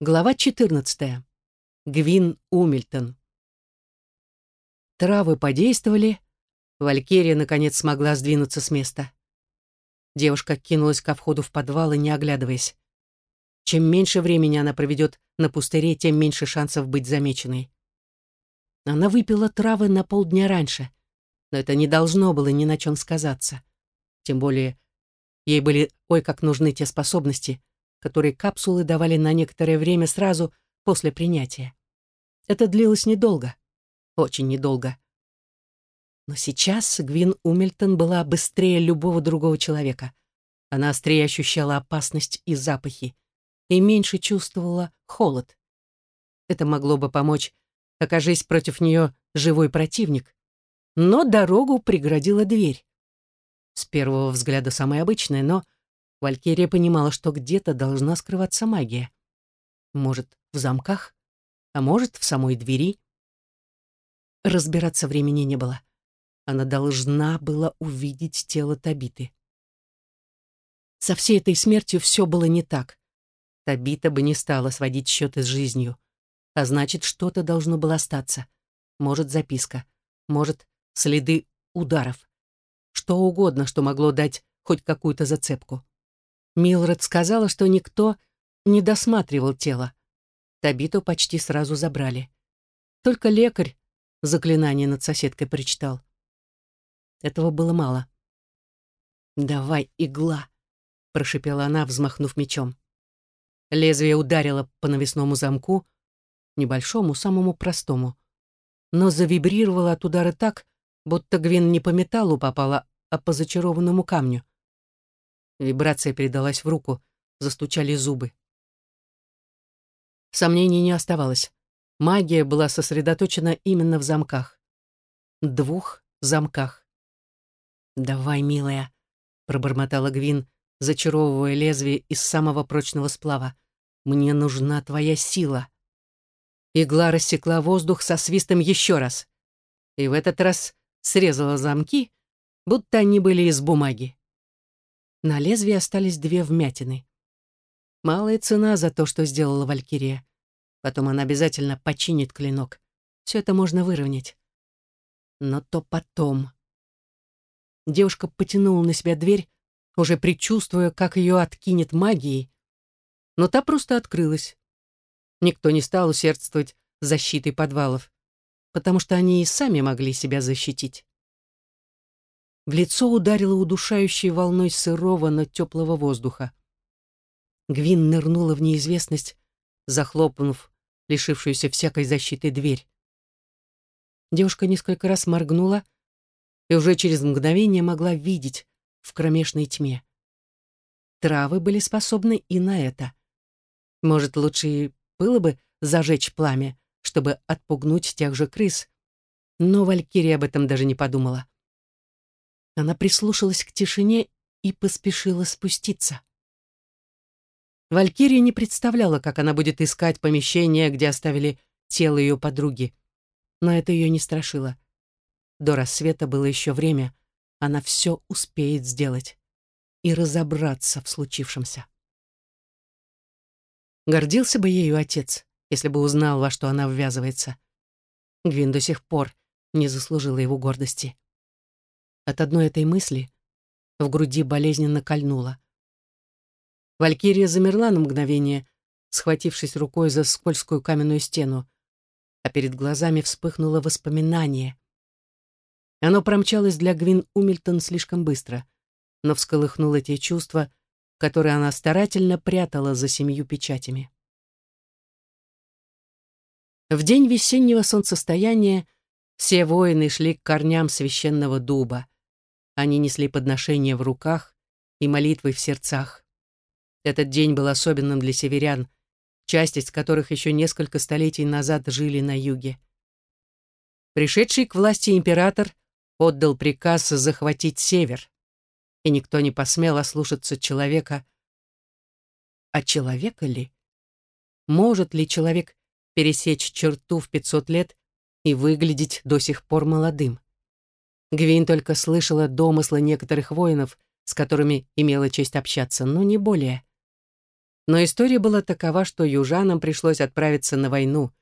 Глава 14. Гвин Умильтон. Травы подействовали. Валькирия, наконец, смогла сдвинуться с места. Девушка кинулась ко входу в подвал и не оглядываясь. Чем меньше времени она проведет на пустыре, тем меньше шансов быть замеченной. Она выпила травы на полдня раньше, но это не должно было ни на чем сказаться. Тем более, ей были ой как нужны те способности — которые капсулы давали на некоторое время сразу после принятия. Это длилось недолго, очень недолго. Но сейчас Гвин Умельтон была быстрее любого другого человека. Она острее ощущала опасность и запахи, и меньше чувствовала холод. Это могло бы помочь, окажись против нее живой противник. Но дорогу преградила дверь. С первого взгляда самая обычная, но Валькирия понимала, что где-то должна скрываться магия. Может, в замках, а может, в самой двери. Разбираться времени не было. Она должна была увидеть тело Табиты. Со всей этой смертью все было не так. Табита бы не стала сводить счеты с жизнью. А значит, что-то должно было остаться. Может, записка. Может, следы ударов. Что угодно, что могло дать хоть какую-то зацепку. Милред сказала, что никто не досматривал тело. Табиту почти сразу забрали. Только лекарь заклинание над соседкой прочитал. Этого было мало. «Давай, игла!» — прошипела она, взмахнув мечом. Лезвие ударило по навесному замку, небольшому, самому простому, но завибрировало от удара так, будто Гвин не по металлу попала, а по зачарованному камню. Вибрация передалась в руку, застучали зубы. Сомнений не оставалось. Магия была сосредоточена именно в замках. Двух замках. «Давай, милая», — пробормотала Гвин, зачаровывая лезвие из самого прочного сплава. «Мне нужна твоя сила». Игла рассекла воздух со свистом еще раз. И в этот раз срезала замки, будто они были из бумаги. На лезвии остались две вмятины. Малая цена за то, что сделала Валькирия. Потом она обязательно починит клинок. Все это можно выровнять. Но то потом. Девушка потянула на себя дверь, уже предчувствуя, как ее откинет магией. Но та просто открылась. Никто не стал усердствовать защитой подвалов, потому что они и сами могли себя защитить. В лицо ударило удушающей волной сырого, но теплого воздуха. Гвин нырнула в неизвестность, захлопнув лишившуюся всякой защиты дверь. Девушка несколько раз моргнула и уже через мгновение могла видеть в кромешной тьме. Травы были способны и на это. Может, лучше было бы зажечь пламя, чтобы отпугнуть тех же крыс, но Валькирия об этом даже не подумала. Она прислушалась к тишине и поспешила спуститься. Валькирия не представляла, как она будет искать помещение, где оставили тело ее подруги. Но это ее не страшило. До рассвета было еще время. Она все успеет сделать и разобраться в случившемся. Гордился бы ею отец, если бы узнал, во что она ввязывается. Гвин до сих пор не заслужила его гордости. От одной этой мысли в груди болезненно кольнуло. Валькирия замерла на мгновение, схватившись рукой за скользкую каменную стену, а перед глазами вспыхнуло воспоминание. Оно промчалось для Гвин Умильтон слишком быстро, но всколыхнуло те чувства, которые она старательно прятала за семью печатями. В день весеннего солнцестояния все воины шли к корням священного дуба. Они несли подношения в руках и молитвы в сердцах. Этот день был особенным для северян, часть из которых еще несколько столетий назад жили на юге. Пришедший к власти император отдал приказ захватить север, и никто не посмел ослушаться человека. А человека ли? Может ли человек пересечь черту в 500 лет и выглядеть до сих пор молодым? Гвин только слышала домыслы некоторых воинов, с которыми имела честь общаться, но не более. Но история была такова, что южанам пришлось отправиться на войну,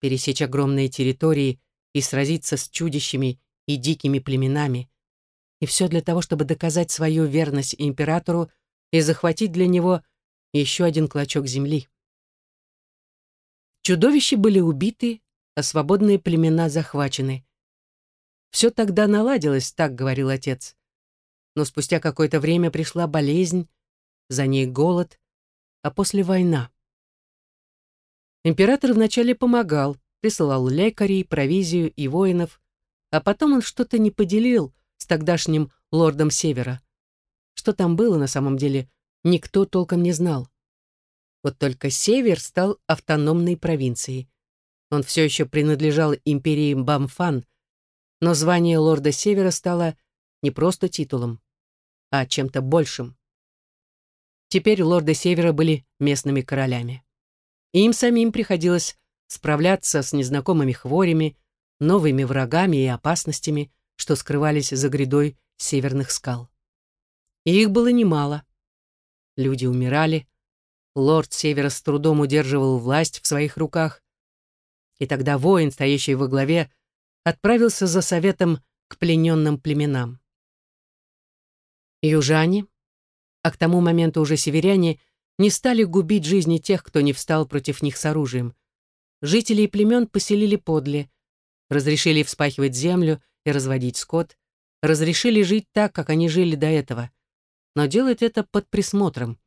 пересечь огромные территории и сразиться с чудищами и дикими племенами. И все для того, чтобы доказать свою верность императору и захватить для него еще один клочок земли. Чудовища были убиты, а свободные племена захвачены. Все тогда наладилось, так говорил отец. Но спустя какое-то время пришла болезнь, за ней голод, а после война. Император вначале помогал, присылал лекарей, провизию и воинов, а потом он что-то не поделил с тогдашним лордом Севера. Что там было на самом деле, никто толком не знал. Вот только Север стал автономной провинцией. Он все еще принадлежал империи Бамфан, но звание лорда Севера стало не просто титулом, а чем-то большим. Теперь лорды Севера были местными королями. И им самим приходилось справляться с незнакомыми хворями, новыми врагами и опасностями, что скрывались за грядой северных скал. И их было немало. Люди умирали, лорд Севера с трудом удерживал власть в своих руках, и тогда воин, стоящий во главе, отправился за советом к плененным племенам. Южане, а к тому моменту уже северяне, не стали губить жизни тех, кто не встал против них с оружием. Жителей племен поселили подле, разрешили вспахивать землю и разводить скот, разрешили жить так, как они жили до этого, но делать это под присмотром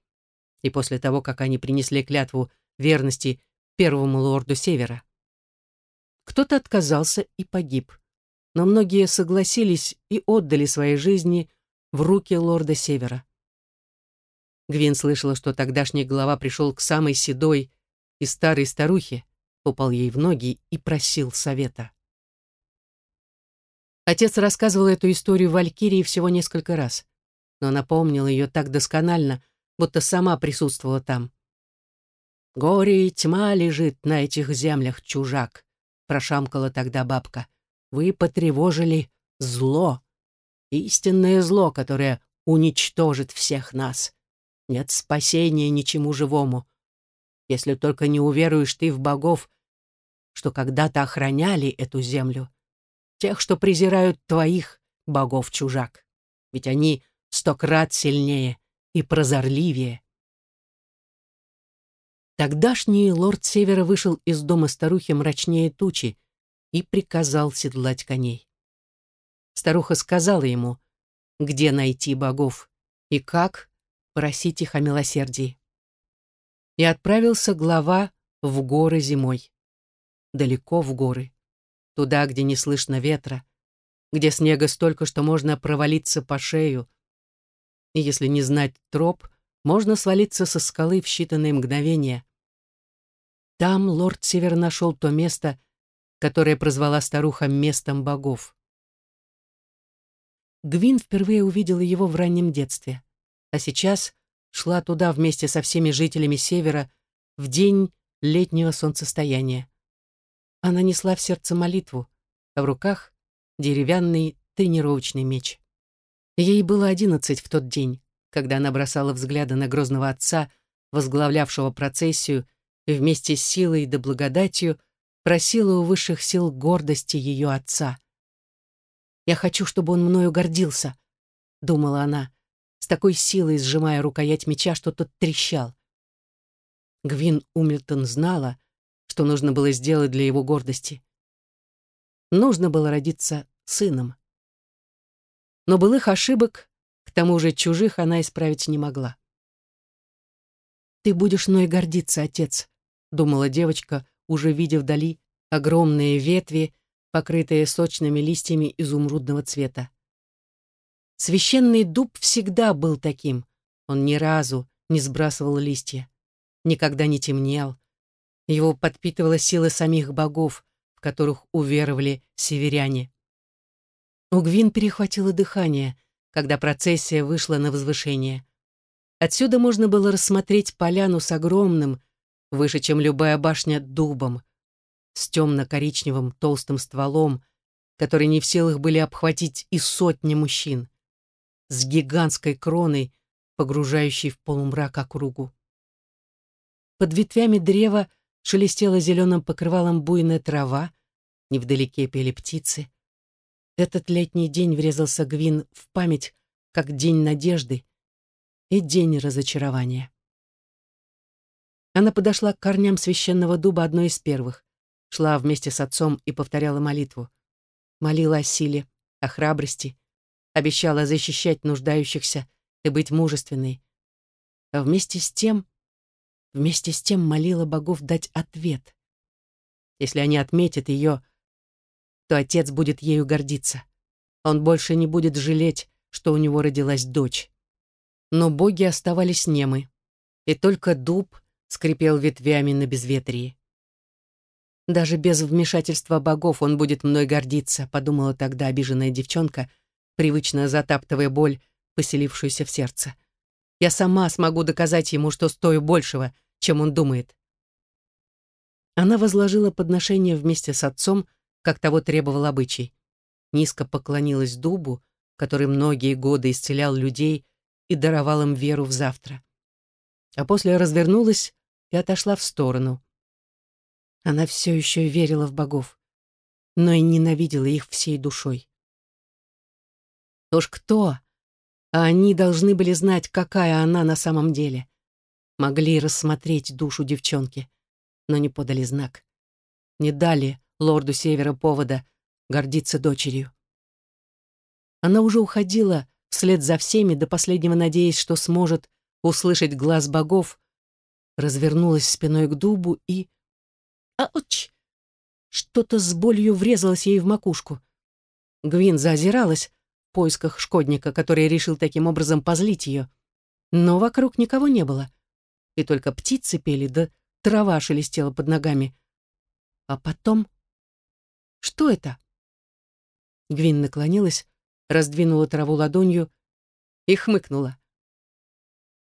и после того, как они принесли клятву верности первому лорду Севера. Кто-то отказался и погиб, но многие согласились и отдали свои жизни в руки лорда Севера. Гвин слышала, что тогдашний глава пришел к самой седой и старой старухе, упал ей в ноги и просил совета. Отец рассказывал эту историю Валькирии всего несколько раз, но напомнил ее так досконально, будто сама присутствовала там. «Горе и тьма лежит на этих землях, чужак», — прошамкала тогда бабка. «Вы потревожили зло, истинное зло, которое уничтожит всех нас. Нет спасения ничему живому. Если только не уверуешь ты в богов, что когда-то охраняли эту землю, тех, что презирают твоих богов, чужак. Ведь они сто крат сильнее, и прозорливее. Тогдашний лорд Севера вышел из дома старухи мрачнее тучи и приказал седлать коней. Старуха сказала ему, где найти богов и как просить их о милосердии. И отправился глава в горы зимой. Далеко в горы. Туда, где не слышно ветра, где снега столько, что можно провалиться по шею, и если не знать троп, можно свалиться со скалы в считанные мгновения. Там лорд Север нашел то место, которое прозвала старуха местом богов. Гвин впервые увидела его в раннем детстве, а сейчас шла туда вместе со всеми жителями Севера в день летнего солнцестояния. Она несла в сердце молитву, а в руках деревянный тренировочный меч. Ей было одиннадцать в тот день, когда она бросала взгляды на грозного отца, возглавлявшего процессию, и вместе с силой да благодатью просила у высших сил гордости ее отца. «Я хочу, чтобы он мною гордился», — думала она, с такой силой сжимая рукоять меча, что тот трещал. Гвин Умильтон знала, что нужно было сделать для его гордости. Нужно было родиться сыном но былых ошибок, тому же чужих, она исправить не могла. «Ты будешь мной гордиться, отец», — думала девочка, уже видя вдали огромные ветви, покрытые сочными листьями изумрудного цвета. Священный дуб всегда был таким. Он ни разу не сбрасывал листья, никогда не темнел. Его подпитывала сила самих богов, в которых уверовали северяне. У Гвин перехватило дыхание, когда процессия вышла на возвышение. Отсюда можно было рассмотреть поляну с огромным, выше, чем любая башня, дубом, с темно-коричневым толстым стволом, который не в силах были обхватить и сотни мужчин, с гигантской кроной, погружающей в полумрак округу. Под ветвями древа шелестела зеленым покрывалом буйная трава, невдалеке пели птицы. Этот летний день врезался Гвин в память, как день надежды и день разочарования. Она подошла к корням священного дуба одной из первых, шла вместе с отцом и повторяла молитву. Молила о силе, о храбрости, обещала защищать нуждающихся и быть мужественной. А вместе с тем, вместе с тем молила богов дать ответ. Если они отметят ее, то отец будет ею гордиться. Он больше не будет жалеть, что у него родилась дочь. Но боги оставались немы, и только дуб скрипел ветвями на безветрии. «Даже без вмешательства богов он будет мной гордиться», подумала тогда обиженная девчонка, привычно затаптывая боль, поселившуюся в сердце. «Я сама смогу доказать ему, что стою большего, чем он думает». Она возложила подношение вместе с отцом, как того требовал обычай. Низко поклонилась дубу, который многие годы исцелял людей и даровал им веру в завтра. А после развернулась и отошла в сторону. Она все еще верила в богов, но и ненавидела их всей душой. Уж кто? А они должны были знать, какая она на самом деле. Могли рассмотреть душу девчонки, но не подали знак. Не дали лорду Севера повода гордиться дочерью. Она уже уходила вслед за всеми, до последнего надеясь, что сможет услышать глаз богов, развернулась спиной к дубу и... Ауч! Что-то с болью врезалось ей в макушку. Гвин заозиралась в поисках шкодника, который решил таким образом позлить ее. Но вокруг никого не было. И только птицы пели, да трава шелестела под ногами. А потом что это?» Гвин наклонилась, раздвинула траву ладонью и хмыкнула.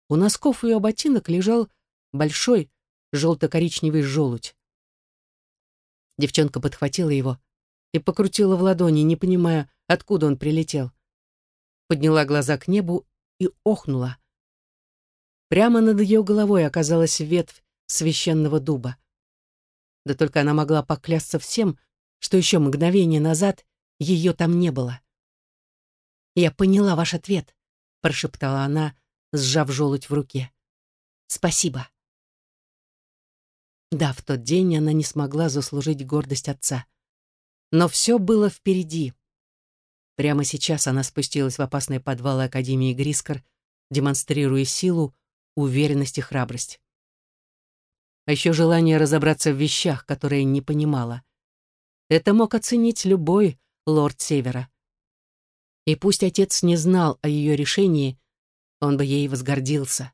У носков ее ботинок лежал большой желто-коричневый желудь. Девчонка подхватила его и покрутила в ладони, не понимая, откуда он прилетел. Подняла глаза к небу и охнула. Прямо над ее головой оказалась ветвь священного дуба. Да только она могла поклясться всем, что еще мгновение назад ее там не было. «Я поняла ваш ответ», — прошептала она, сжав желудь в руке. «Спасибо». Да, в тот день она не смогла заслужить гордость отца. Но все было впереди. Прямо сейчас она спустилась в опасные подвалы Академии Грискор, демонстрируя силу, уверенность и храбрость. А еще желание разобраться в вещах, которые не понимала. Это мог оценить любой лорд Севера. И пусть отец не знал о ее решении, он бы ей возгордился.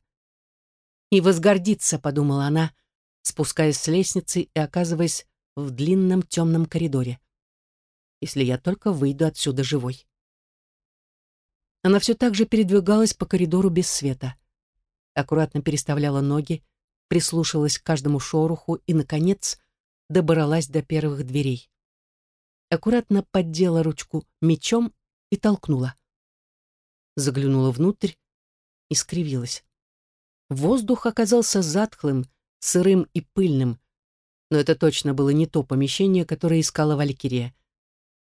«И возгордиться», — подумала она, спускаясь с лестницы и оказываясь в длинном темном коридоре. «Если я только выйду отсюда живой». Она все так же передвигалась по коридору без света. Аккуратно переставляла ноги, прислушивалась к каждому шороху и, наконец, добралась до первых дверей аккуратно поддела ручку мечом и толкнула. Заглянула внутрь и скривилась. Воздух оказался затхлым, сырым и пыльным, но это точно было не то помещение, которое искала Валькирия.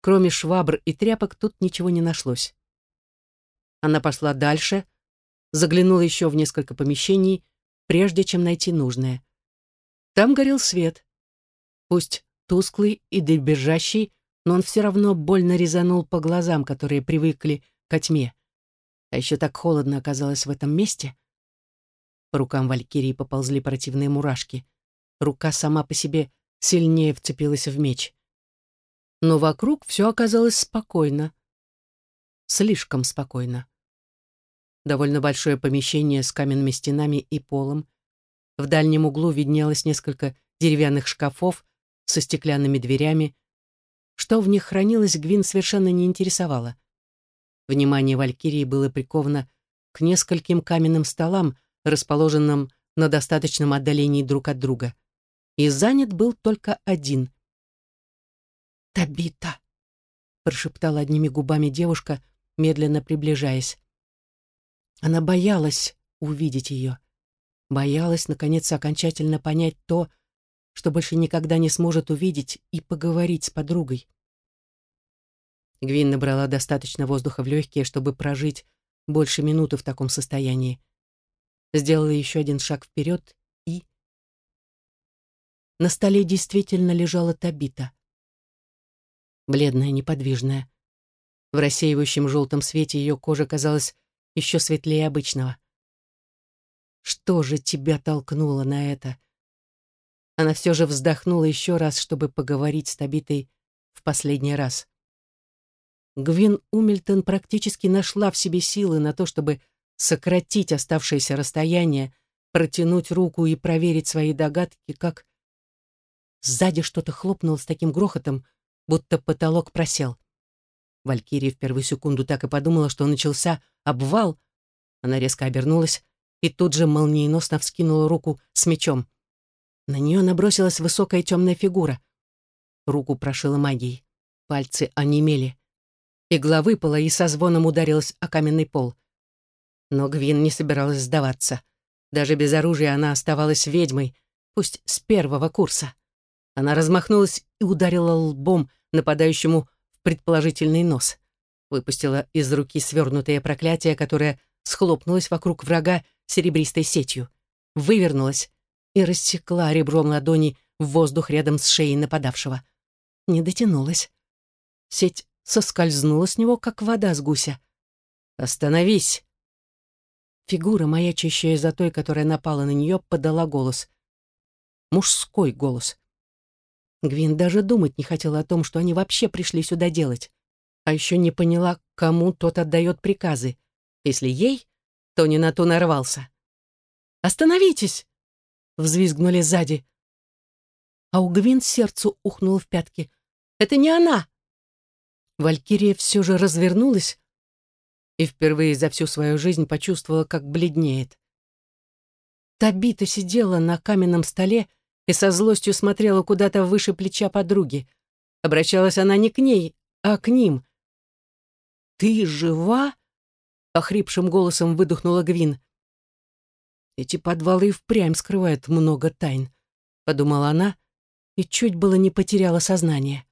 Кроме швабр и тряпок тут ничего не нашлось. Она пошла дальше, заглянула еще в несколько помещений, прежде чем найти нужное. Там горел свет. Пусть тусклый и дребезжащий, но он все равно больно резанул по глазам, которые привыкли к тьме. А еще так холодно оказалось в этом месте. По рукам Валькирии поползли противные мурашки. Рука сама по себе сильнее вцепилась в меч. Но вокруг все оказалось спокойно. Слишком спокойно. Довольно большое помещение с каменными стенами и полом. В дальнем углу виднелось несколько деревянных шкафов со стеклянными дверями, что в них хранилось, Гвин совершенно не интересовало. Внимание Валькирии было приковано к нескольким каменным столам, расположенным на достаточном отдалении друг от друга. И занят был только один. «Табита!» — прошептала одними губами девушка, медленно приближаясь. Она боялась увидеть ее. Боялась, наконец, окончательно понять то, что больше никогда не сможет увидеть и поговорить с подругой. Гвин набрала достаточно воздуха в легкие, чтобы прожить больше минуты в таком состоянии. Сделала еще один шаг вперед и... На столе действительно лежала Табита. Бледная, неподвижная. В рассеивающем желтом свете ее кожа казалась еще светлее обычного. Что же тебя толкнуло на это? Она все же вздохнула еще раз, чтобы поговорить с Табитой в последний раз. Гвин Умильтон практически нашла в себе силы на то, чтобы сократить оставшееся расстояние, протянуть руку и проверить свои догадки, как... Сзади что-то хлопнуло с таким грохотом, будто потолок просел. Валькирия в первую секунду так и подумала, что начался обвал. Она резко обернулась и тут же молниеносно вскинула руку с мечом. На нее набросилась высокая темная фигура. Руку прошила магией. Пальцы онемели. Игла выпала и со звоном ударилась о каменный пол. Но Гвин не собиралась сдаваться. Даже без оружия она оставалась ведьмой, пусть с первого курса. Она размахнулась и ударила лбом нападающему в предположительный нос. Выпустила из руки свернутое проклятие, которое схлопнулось вокруг врага серебристой сетью. Вывернулась и рассекла ребром ладони в воздух рядом с шеей нападавшего. Не дотянулась. Сеть соскользнула с него, как вода с гуся. «Остановись!» Фигура, маячащая за той, которая напала на нее, подала голос. Мужской голос. Гвин даже думать не хотела о том, что они вообще пришли сюда делать. А еще не поняла, кому тот отдает приказы. Если ей, то не на то нарвался. «Остановитесь!» — взвизгнули сзади. А у Гвин сердцу ухнуло в пятки. «Это не она!» Валькирия все же развернулась и впервые за всю свою жизнь почувствовала, как бледнеет. Табита сидела на каменном столе и со злостью смотрела куда-то выше плеча подруги. Обращалась она не к ней, а к ним. «Ты жива?» — охрипшим голосом выдохнула Гвин. «Эти подвалы и впрямь скрывают много тайн», — подумала она и чуть было не потеряла сознание.